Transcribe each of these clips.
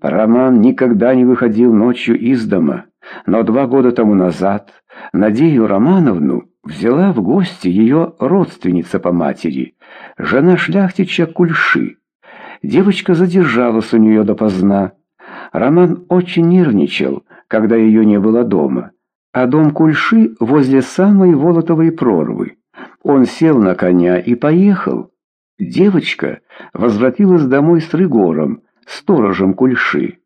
Роман никогда не выходил ночью из дома, но два года тому назад Надею Романовну взяла в гости ее родственница по матери, жена шляхтича Кульши. Девочка задержалась у нее допоздна. Роман очень нервничал, когда ее не было дома, а дом Кульши возле самой Волотовой прорвы. Он сел на коня и поехал. Девочка возвратилась домой с Рыгором, сторожем Кульши.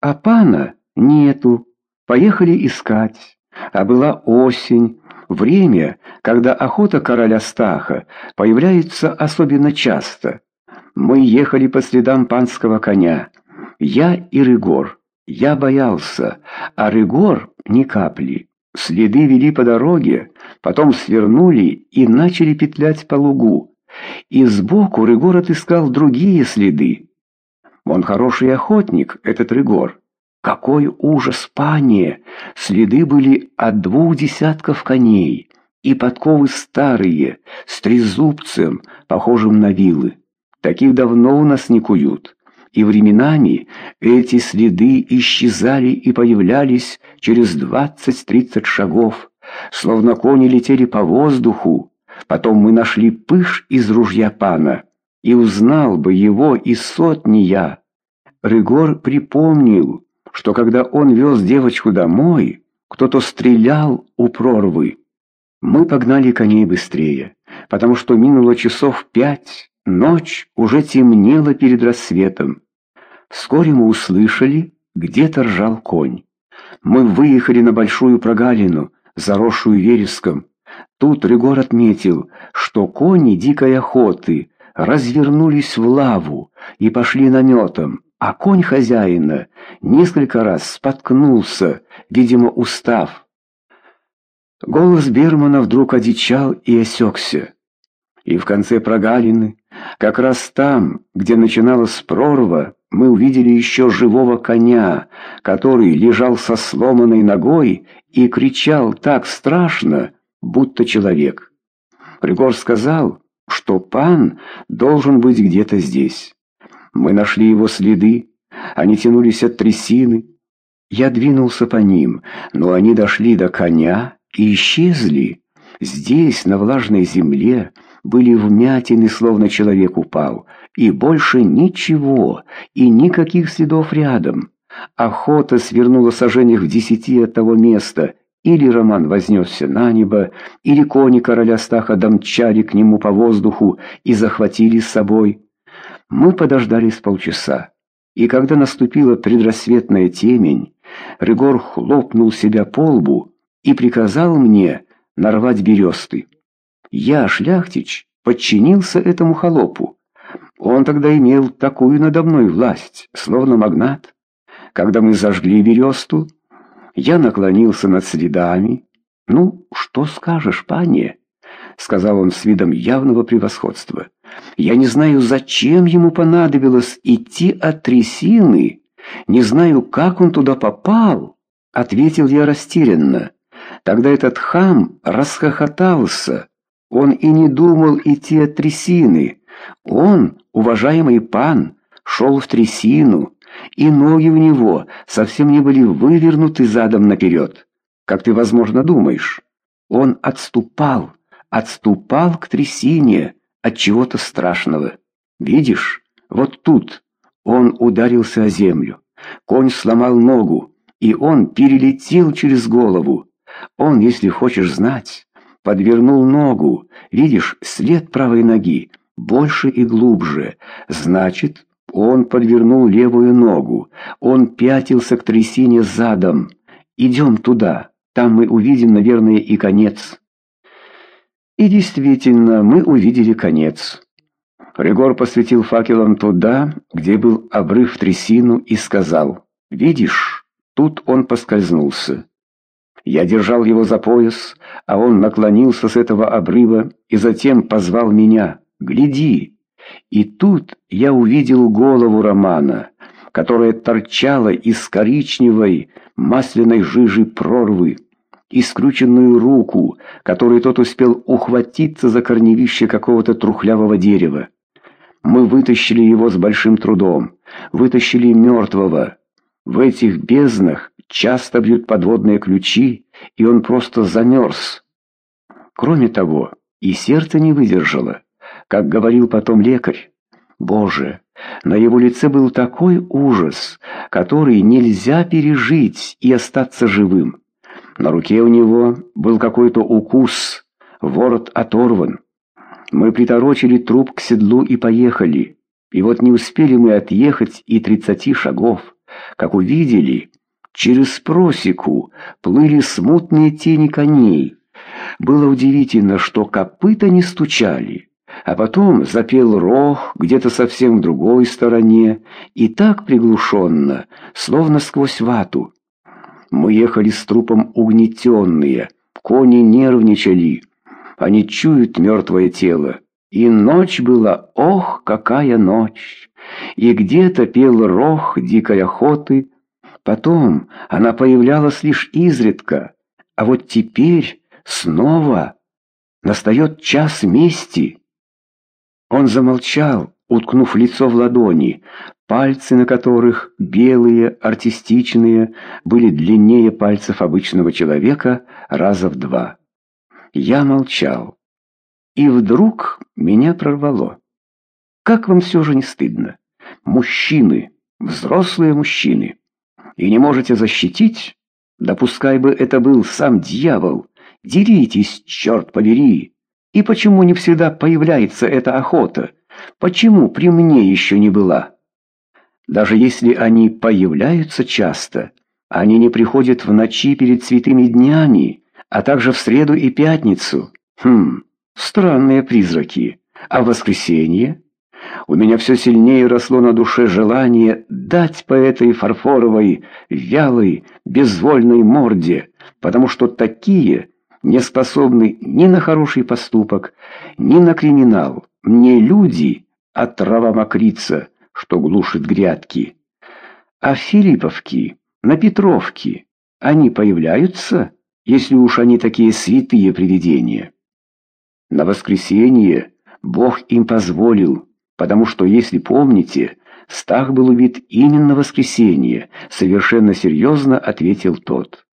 А пана нету. Поехали искать. А была осень, время, когда охота короля Стаха появляется особенно часто. Мы ехали по следам панского коня. Я и Рыгор. Я боялся, а Рыгор ни капли. Следы вели по дороге, потом свернули и начали петлять по лугу. И сбоку Рыгор отыскал другие следы. Он хороший охотник, этот Рыгор. Какой ужас, пане! Следы были от двух десятков коней, и подковы старые, с трезубцем, похожим на вилы. Таких давно у нас не куют. И временами эти следы исчезали и появлялись через двадцать-тридцать шагов, словно кони летели по воздуху. Потом мы нашли пыш из ружья пана, и узнал бы его из сотни я. Рыгор припомнил, что когда он вез девочку домой, кто-то стрелял у прорвы. Мы погнали коней быстрее, потому что минуло часов пять, ночь уже темнела перед рассветом. Вскоре мы услышали, где-то ржал конь. Мы выехали на большую прогалину, заросшую вереском. Тут Ригор отметил, что кони дикой охоты развернулись в лаву и пошли наметом а конь хозяина несколько раз споткнулся, видимо, устав. Голос Бермана вдруг одичал и осекся. И в конце прогалины, как раз там, где начиналась прорва, мы увидели еще живого коня, который лежал со сломанной ногой и кричал так страшно, будто человек. Пригор сказал, что пан должен быть где-то здесь. Мы нашли его следы. Они тянулись от трясины. Я двинулся по ним, но они дошли до коня и исчезли. Здесь, на влажной земле, были вмятины, словно человек упал, и больше ничего, и никаких следов рядом. Охота свернула сожжениях в десяти от того места, или Роман вознесся на небо, или кони короля Стаха домчали к нему по воздуху и захватили с собой. Мы подождали с полчаса, и когда наступила предрассветная темень, Рыгор хлопнул себя по лбу и приказал мне нарвать бересты. Я, шляхтич, подчинился этому холопу. Он тогда имел такую надо мной власть, словно магнат. Когда мы зажгли бересту, я наклонился над следами. «Ну, что скажешь, пане?» — сказал он с видом явного превосходства. Я не знаю, зачем ему понадобилось идти от трясины, не знаю, как он туда попал, ответил я растерянно. Тогда этот хам расхохотался. Он и не думал идти от трясины. Он, уважаемый пан, шел в трясину, и ноги у него совсем не были вывернуты задом наперед, как ты, возможно, думаешь. Он отступал, отступал к трясине, от чего-то страшного. Видишь, вот тут он ударился о землю. Конь сломал ногу, и он перелетел через голову. Он, если хочешь знать, подвернул ногу. Видишь, след правой ноги больше и глубже. Значит, он подвернул левую ногу. Он пятился к трясине задом. Идем туда. Там мы увидим, наверное, и конец. И действительно, мы увидели конец. Ригор посветил факелом туда, где был обрыв в трясину, и сказал, «Видишь, тут он поскользнулся». Я держал его за пояс, а он наклонился с этого обрыва и затем позвал меня, «Гляди!» И тут я увидел голову Романа, которая торчала из коричневой масляной жижи прорвы и скрученную руку, которой тот успел ухватиться за корневище какого-то трухлявого дерева. Мы вытащили его с большим трудом, вытащили мертвого, В этих безднах часто бьют подводные ключи, и он просто замерз. Кроме того, и сердце не выдержало, как говорил потом лекарь. Боже, на его лице был такой ужас, который нельзя пережить и остаться живым. На руке у него был какой-то укус, ворот оторван. Мы приторочили труп к седлу и поехали. И вот не успели мы отъехать и тридцати шагов, как увидели, через просеку плыли смутные тени коней. Было удивительно, что копыта не стучали. А потом запел рог где-то совсем в другой стороне, и так приглушенно, словно сквозь вату. Мы ехали с трупом угнетенные, кони нервничали, они чуют мертвое тело. И ночь была, ох, какая ночь! И где-то пел рох дикой охоты. Потом она появлялась лишь изредка, а вот теперь снова настает час мести. Он замолчал, уткнув лицо в ладони, пальцы на которых, белые, артистичные, были длиннее пальцев обычного человека раза в два. Я молчал. И вдруг меня прорвало. Как вам все же не стыдно? Мужчины, взрослые мужчины. И не можете защитить? Да пускай бы это был сам дьявол. Деритесь, черт побери. И почему не всегда появляется эта охота? Почему при мне еще не была? Даже если они появляются часто, они не приходят в ночи перед святыми днями, а также в среду и пятницу. Хм, странные призраки. А в воскресенье? У меня все сильнее росло на душе желание дать по этой фарфоровой, вялой, безвольной морде, потому что такие не способны ни на хороший поступок, ни на криминал, не люди, а трава мокрица, что глушит грядки. А Филипповки, на Петровке, они появляются?» если уж они такие святые привидения. На воскресенье Бог им позволил, потому что, если помните, Стах был убит именно в воскресенье, совершенно серьезно ответил тот.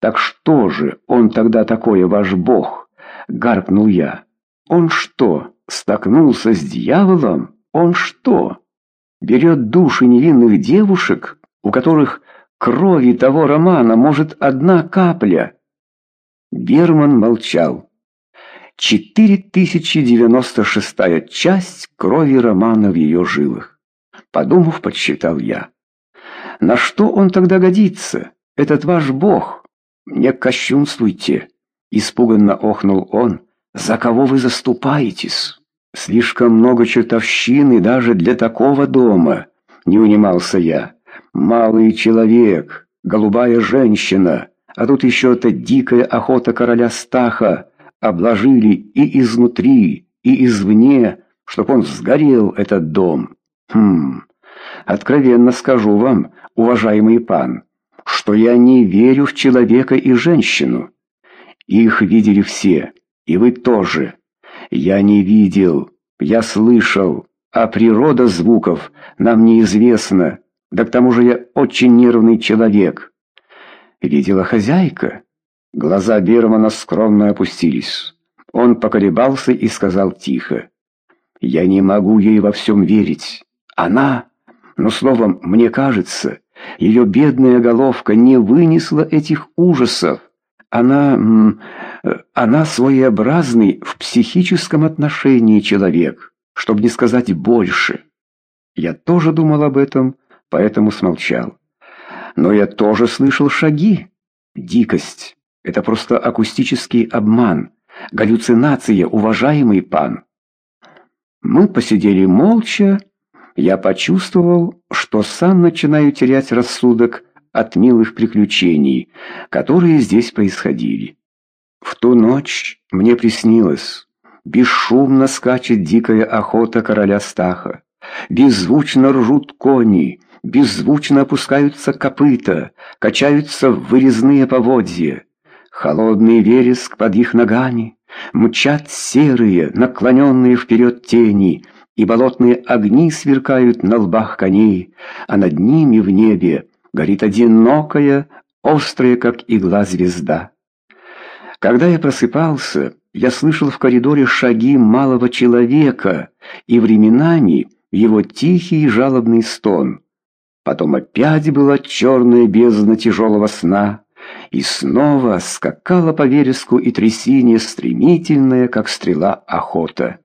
«Так что же он тогда такое, ваш Бог?» — гаркнул я. «Он что, столкнулся с дьяволом? Он что, берет души невинных девушек, у которых крови того романа может одна капля?» Берман молчал. 4096-я часть крови Романа в ее жилах. Подумав, подсчитал я. На что он тогда годится? Этот ваш бог? Не кощунствуйте. Испуганно охнул он. За кого вы заступаетесь? Слишком много чертовщины даже для такого дома. Не унимался я. Малый человек, голубая женщина. А тут еще эта дикая охота короля Стаха. Обложили и изнутри, и извне, чтоб он сгорел, этот дом. Хм, откровенно скажу вам, уважаемый пан, что я не верю в человека и женщину. Их видели все, и вы тоже. Я не видел, я слышал, а природа звуков нам неизвестна. Да к тому же я очень нервный человек. Видела хозяйка. Глаза Бермана скромно опустились. Он поколебался и сказал тихо. «Я не могу ей во всем верить. Она, но словом, мне кажется, ее бедная головка не вынесла этих ужасов. Она... она своеобразный в психическом отношении человек, чтобы не сказать больше». Я тоже думал об этом, поэтому смолчал. Но я тоже слышал шаги. Дикость. Это просто акустический обман. Галлюцинация, уважаемый пан. Мы посидели молча. Я почувствовал, что сам начинаю терять рассудок от милых приключений, которые здесь происходили. В ту ночь мне приснилось, бесшумно скачет дикая охота короля Стаха, беззвучно ржут кони, беззвучно опускаются копыта, качаются вырезные поводья. Холодный вереск под их ногами, мчат серые, наклоненные вперед тени, и болотные огни сверкают на лбах коней, а над ними в небе горит одинокая, острая, как игла звезда. Когда я просыпался, я слышал в коридоре шаги малого человека и временами его тихий и жалобный стон. Потом опять была черная бездна тяжелого сна, и снова скакала по вереску и трясине стремительная, как стрела, охота.